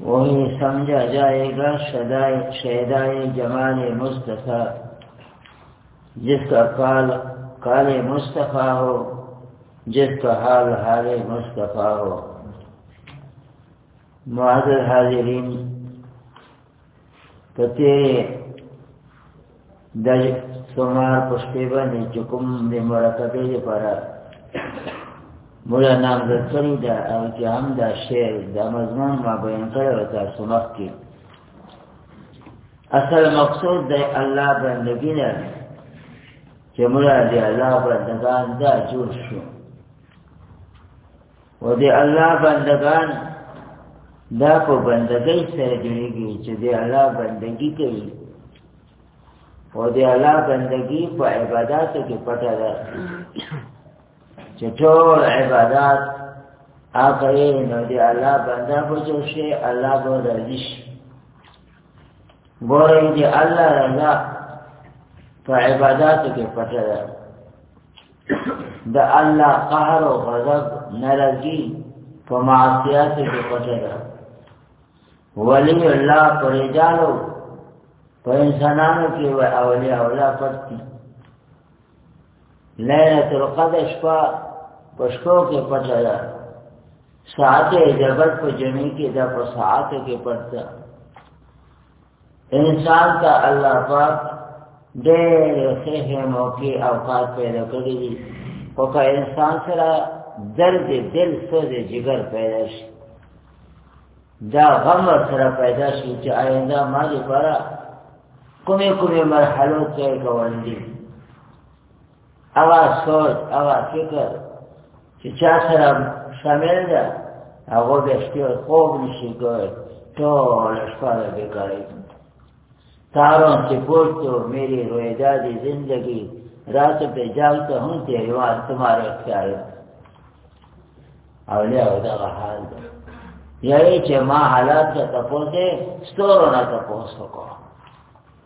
وہی سمجھا جائے گا شہدائے جمال مصطفیٰ جس کا قال قال مصطفیٰ ہو جس کا حال حال مصطفیٰ ہو معذر حاضرین کته د سومار پښتې باندې چې کوم د مرکبې لپاره مولا نام د کړی دا او چې هم دا شعر د مضمون ما بیان کړو تاسو مخ کې اصل مقصود د الله بندګی نه چې مولا دې الله بندگان دا جوړ شو و دې الله بندگان دا په بندګۍ سره جوړیږي چې دې الله بندگی کوي او دې الله بندگی په عبادت کې پټه ده چې ټول عبادت هغه نو دې الله بنده په جوشه الله به راضي شي ګورې دې الله رضا په عبادت کې پټه ده د الله قهر او غضب ناراضي په معصیت کې پټه ده ولی الله پرې جالو په انسانانو کې و اولی اولا پټي ليله القدر شپه پښتو کې پټه ده ساعت جبر په جمعې کې دا په ساعت کې پټه انسان ته الله پاک ډېر ښه موقع او کار پیدا کړی دی او که انسان سره درد دل سوز جګر پیدا شي دا غم سره پیدا شي چې آینده ما لپاره کومې کومې مرحلو کې کوندي هغه سوچ هغه فکر چې چا سره شامل ده هغه د شپې خوب نشي کوي ټول شپه به بیکاري تاروں سے پوچھ تو میری رویدادی زندگی رات پہ جاگتا ہوں تیروان تمہارے اختیار اولیاء دا حال ده یعنی چې ما حالات ته تپوسه ستورو نه تپوسه کوم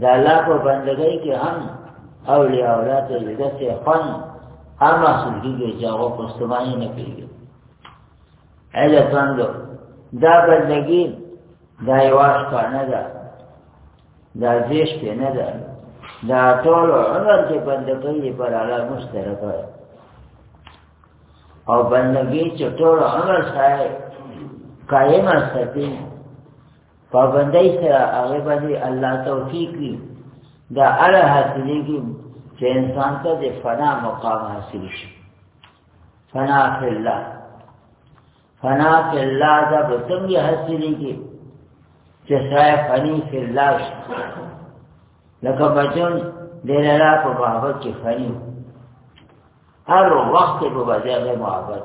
د الله په بندګۍ کې هم اولیاء اولاد د دې خوان اما سړي کې جواب پښتمانه نه کوي اله څنګه دا بندګي دا یواش کا نه ده دا زیش په نه ده دا ټول عمر کې بندګۍ پر اعلی مشترک ده او بندګي چې ټول عمر سره قائم استي پابندۍ سره هغه باندې الله توفیق وي دا اړه حاصلېږي چې انسان ته د فنا مقام حاصل شي فنا فی الله فنا فی الله دا به څنګه حاصلېږي چې سړی فني فی الله شي لکه بچون د لالا په محبت کې فني هر وخت په بځای محبت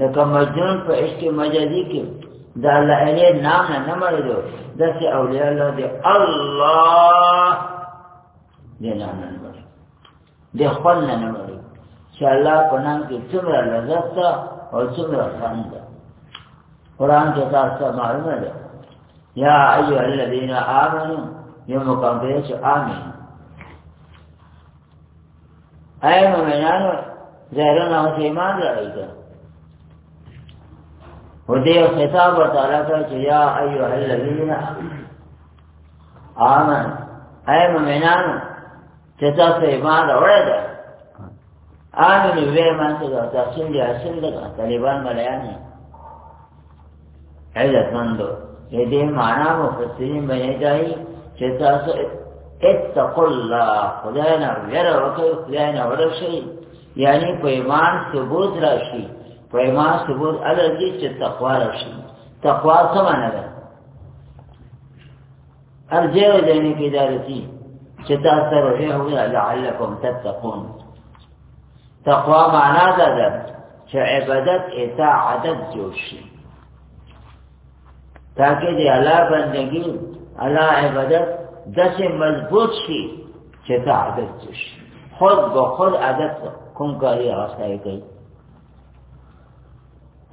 لکه مجنون په عشق مجازي کې دا الله علی نام نه نه مړ دو داسې اولیاء الله دی الله دې نام نه مړ دې خپل نه نه مړ چې الله په نام کې څومره لذت او څومره خوند ده قرآن کې تاسو معلومه ده یا ایها الذین آمنوا یو مقام دی چې آمین اے مومنانو زهره نه اوس ایمان راوړی ته و دې خطاب تعالی ته چې یا ایه الذین آمن اے مومنانو چې تاسو ایمان راوړی ده آمن وې مان ته تاسو دې اصل ده طالبان ملایانه علت مندو دې دې معنا مفسرین باندې دی چې تاسو اتقوا الله خدای نه ویره وکړئ خدای نه ورشي یعنی په ایمان ثبوت راشي په ایمان ثبوت الګي چې تقوا راشي تقوا څه معنی ده ارجو دې کې دارتي چې تاسو روزه هو لعلکم تتقون تقوا معنا دا ده چې عبادت اتا عادت جوړ شي تاکه دې الله بندگی الله عبادت داسې مضبوط شي چې تا عادت جوړ شي خود به خود عادت کوم کاری راستای کوي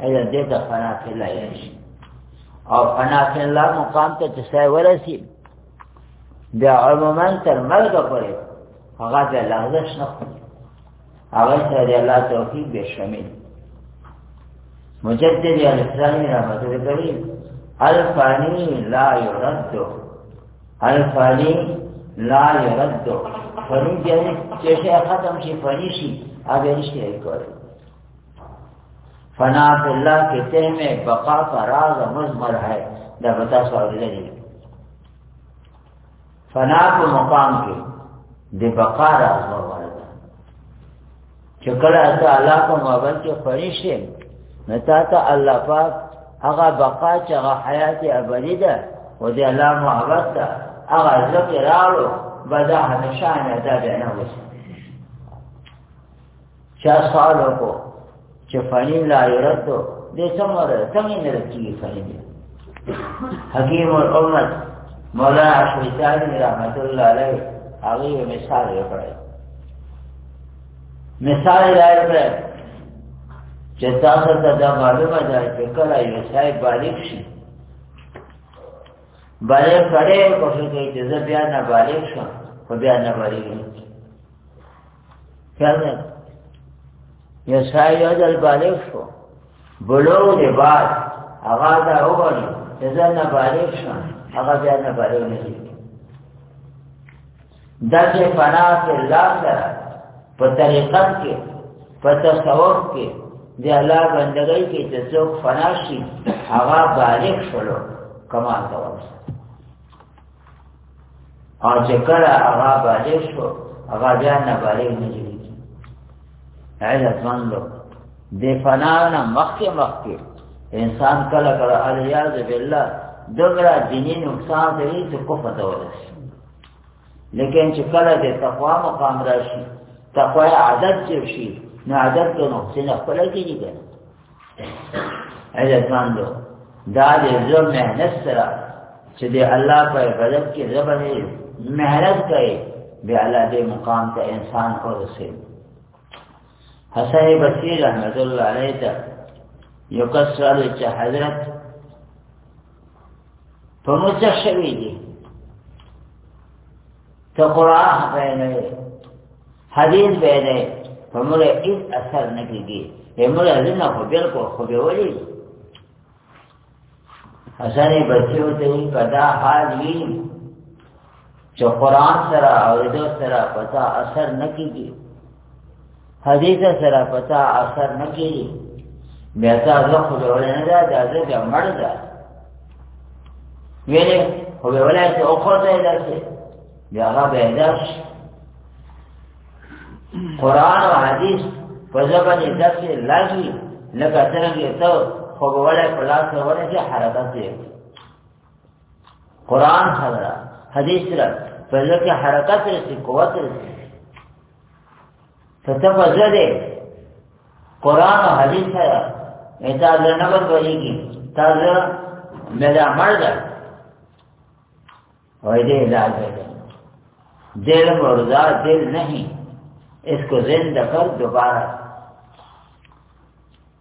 ایا دې ته فنا فی الله یشي او فنا فی الله مقام ته چې سای ورسی بیا عموما تر مرګ پورې هغه د لغزش نه هغه سره د الله توفیق به شامل مجدد الاسلام رحمت الله کریم الفانی لا يرد الفانی لا يرد فنی جنس چې ختم شي فنی شي هغه نشي کولی فنا فی اللہ کے تہ میں بقا کا راز مزمر ہے دا بتا سو لگی فنا کو مقام کے دے بقا راز مزمر ہے چکل اتا اللہ کو مابن کے فرشتے نتا تا اللہ پاک اغا بقا چغا حیات ابدی دا و دے اللہ محبت تا اغا ذکر آلو بدا ہمیشہ انا دا بینا وسی چا سوال وکړو چې فنیم لا يرد دې څمر څنګه نه رکیږي فنیم حکیم الامت مولا شیطان رحمت الله علیه هغه مثال یې کړی مثال یې کړی چې تاسو ته دا معلومه ده چې کله یو ځای بالغ شي بالغ کړي کوشش کوي چې زه بیا نه بالغ شم خو بیا نه بالغ نه کامل یو سړی یو ځل بالغ شو بلوغ دی بعد هغه دا ووایي چې زه نه بالغ شم هغه بیا نه بالغ نه شي دا چې فنا فی الله سره په طریقت کې په تصوف کې د الله بندګۍ کې چې څوک فنا شي هغه بالغ شلو کمال ته ورسېږي او چې کله هغه باندې شو هغه بیا نه باندې نه جوړیږي علت منلو د فنا نه مخکې مخکې انسان کله کله الیاذ بالله دغرا دیني نقصان دی چې کفر ته ورسي لیکن چې کله د تقوا مقام راشي تقوا عادت شي نه عادت ته نقصان خپل کېږي اې ځان دو دا دې زو مهنت سره چې دې الله په عبادت کې زبر هي مهرت کوي به الله دې مقام ته انسان کو رسي حسن بصیر رحمت الله علیه ته یو کس سوال چې حضرت په موږ شوی دی ته قران به نه حدیث به نه په موږ هیڅ اثر نه کیږي به موږ نه خو بالکل خو به ولي حسن بچو ته په دا حال وی چې قران سره او د سره پتا اثر نه کیږي حدیث سره پتا اثر نه کیږي بیا تا زه خو به ولې نه دا دا زه بیا مړ ده ویلې خو به ولې ته او خو ته درسه بیا هغه به درس قرآن او حدیث په ځبن یې درس لازمي لکه څنګه ته خو به ولې په لاس ورنه چې حرکت یې قرآن حضرت حدیث را په ځکه حرکت رسي قوت رسي ته ته په ځای دی قرآن او حدیث سره مې تا زړه نه بدلېږي تا زړه مې دا مړ ده وای دې علاج دی دل مرزا دل نہیں اس کو زندہ کر دوبارہ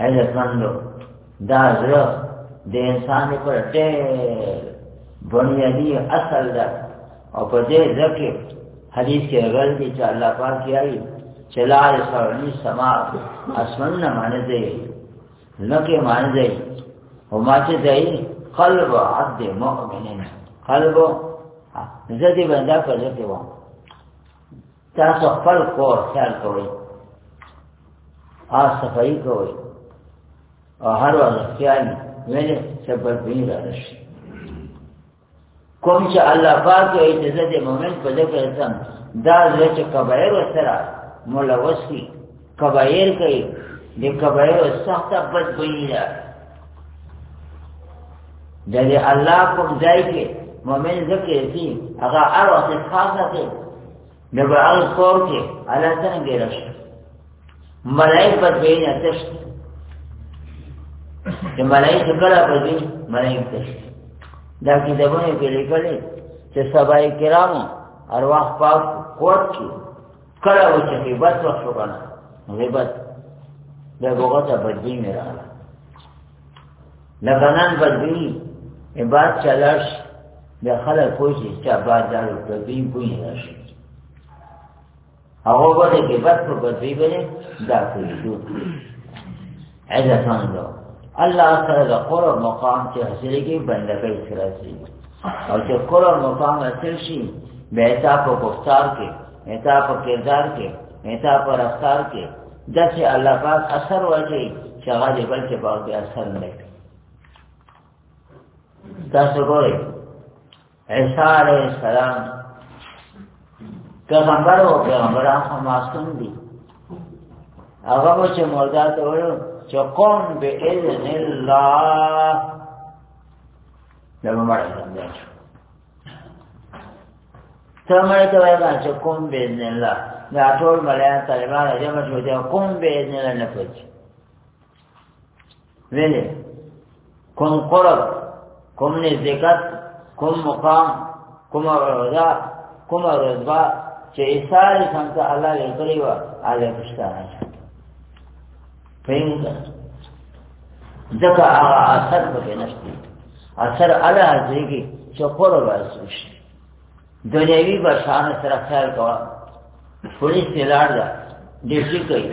الفند دا زړه د انسان پر ډېر بنیادی اصل ده او په دې ځکه حدیث کې غل دي چې الله پاک یې چې لا یسرنی سما اسمن نه معنی دی نه کې معنی دی او ما چې دی قلب عبد مؤمن قلب زدی بندا په ځکه و تاسو خپل کور خیال کوئ آس صفائی کوئ او هر وخت خیال وینې چې بدبیني را نشي کوم چې الله پاک یې اجازه دې مؤمن په دې کې سم دا چې کبایر سره ملوث وي کبایر کوي د کبایر سخت بد ویلی ده د دې الله کوم ځای کې مؤمن ځکه چې هغه هر وخت خاصه کې د بل کور کې الله څنګه ګرځي ملائک په دې نه تش چې ملائک کله په دې ملائک تش دا کې دغه کې لیکل چې صحابه کرامو ارواح پاک قوت کې کله و چې غیبت وشو که نه غیبت د هغه ته بدبوی مې راغله لکه نن بدبوی عباد چلا شي د خلک پوه شي چې عباد دا بدبوی بوی نه راشي هغه به د غیبت په بدبوی باندې دا کوي عزتان دو الله سره د قرب مقام چې حاصلېږي بندګۍ سره شي او چې قرب مقام حاصل شي بیا تا په گفتار کې تا په کردار کې تا په رفتار کې داسې الله پاک اثر واچي چې هغه دې بل چې باندې اثر نه کوي تاسو ګورئ عیسی علیہ السلام پیغمبر او پیغمبران خو معصوم دي هغه مو چې مردا ته وړو چې قوم به اذن الله لمه مړ څنګه شو ته مړ ته وایې چې قوم به اذن الله دا ټول ملایان طالبان جمع شو دي قوم به اذن الله نه پوهیږي ویلې کوم قرب کوم نزدېکت کوم مقام کوم رضا کوم رضا چې ایثار څنګه الله یې کړی و هغه پښتا پېنګ ځکه هغه اثر پکې نشته اثر الله ځيږي چې قرب رسوش دنیوي بشان سره خیال کوه پولیس لاړ ده ډیوټي کوي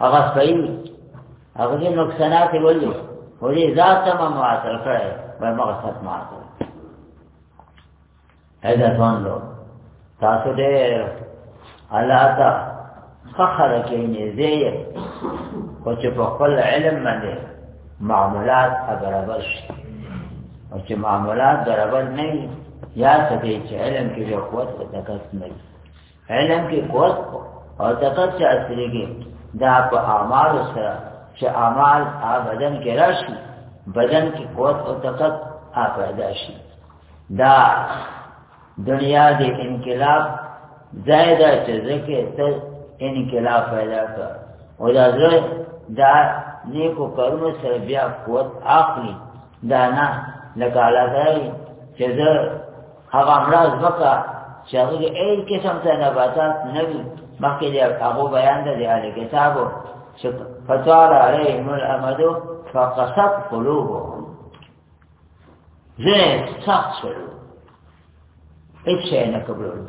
هغه صحیح هغه دې نقصانات ولې ولې ذات ما معاصر کړي ما مقصد معاصر اېدا ځان له تاسو دې الله تا فخر کې نه زی او چې په خپل علم باندې معاملات برابر شي او چې معاملات برابر نه یا څه چې علم کې یو قوت او طاقت نه علم کې قوت او طاقت چې اصليږي دا په اعمال سره چې اعمال ا بدن کې راشي بدن کې قوت او طاقت ا پیدا شي دا دنیا د انقلاب زائدہ چې ځکه ته انقلاب پیدا کړ او دا زړه دا نیکو کارونو سره بیا قوت اخلي دا نه لکه علاقه چې زه هغه امراض وکړه چې هغه د عین قسم ته نباتات نه وي مخکې د هغه بیان د اهل کتابو چې فطال عليهم الامد فقصت قلوبهم زه سخت شول هیڅ نه قبول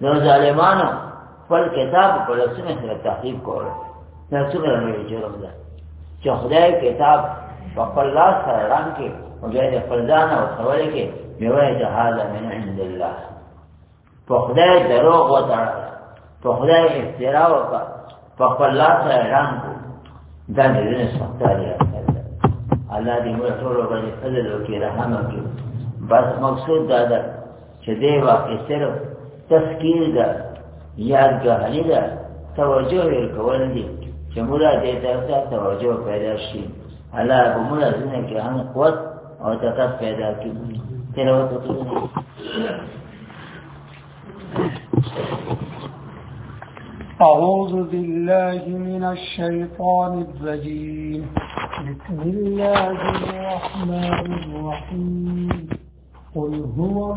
نو ظالمانو خپل کتاب په لسمه سره تعقیب کول دا څومره لوی جرم ده چې خدای کتاب په خپل لاس سره ران کې او بیا د خپل ځان او سوال کې میوه جهاد من عند الله په خدای دروغ وتاړه په خدای افترا وکړه په خپل لاس اعلان کو دا دې نه سختاري الله دې موږ ټول باندې فضل وکړي رحم وکړي بس مقصود دا ده چې دې واقع صرف تفکیر ده یادګاری ده توجه ورکول دي چې موږ دې ته توجه پیدا شي الله به موږ ځنه کې هم قوت او طاقت پیدا کړي تلاوت وکړي أعوذ بالله من الشيطان الرجيم بسم الله الرحمن الرحيم قل هو